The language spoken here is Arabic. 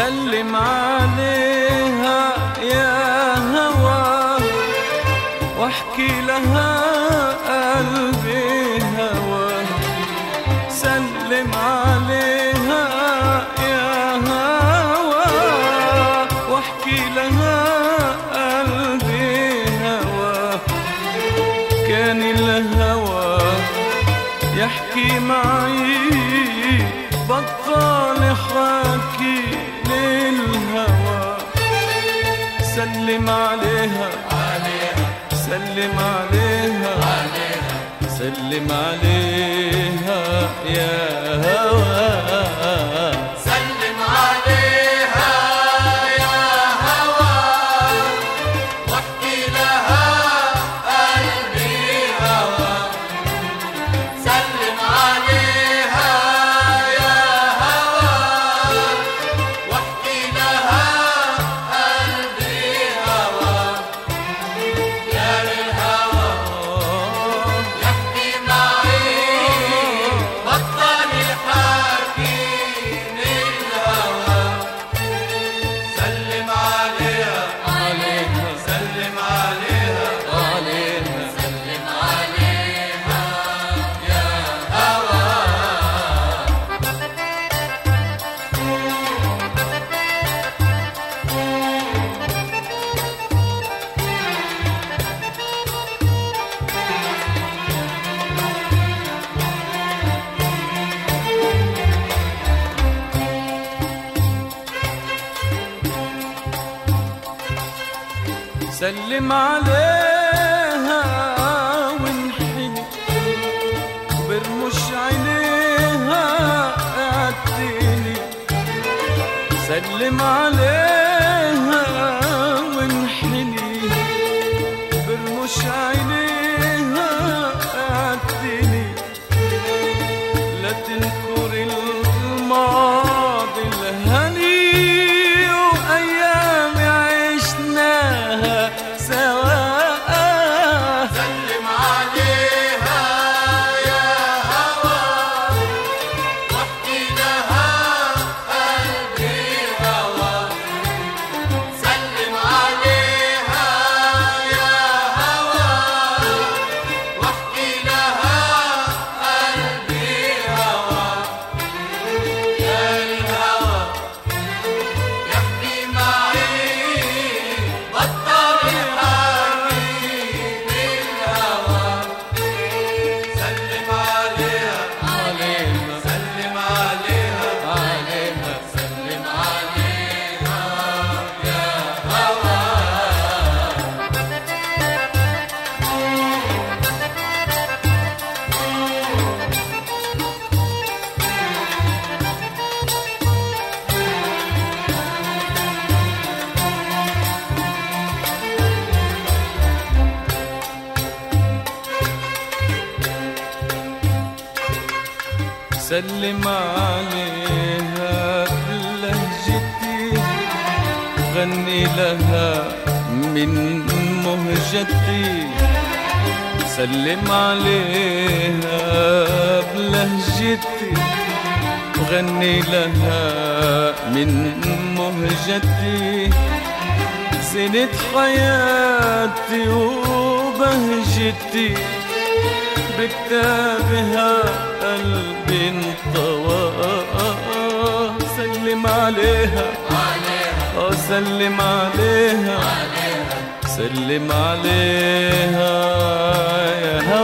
سلم عليها يا هوى واحكي لها قلبي هوى. سلم عليها يا هوى واحكي لها قلبي هوى. كان الهوى يحكي معي بطل حكي. سلم عليها. سلم عليها. سلم عليها يا هوى. سلم عليها وانحني. برمش عينيها اعتني. سلم عليها وانحني. برمش عينيها سلم عليها بلهجتي غني لها من مهجتي. سلم عليها بلهجتي. غني لها من مهجتي. سنة حياتي وبهجتي. بكتابها قلبي انطوى سلم عليها. آه سلم عليها. سلم عليها. يا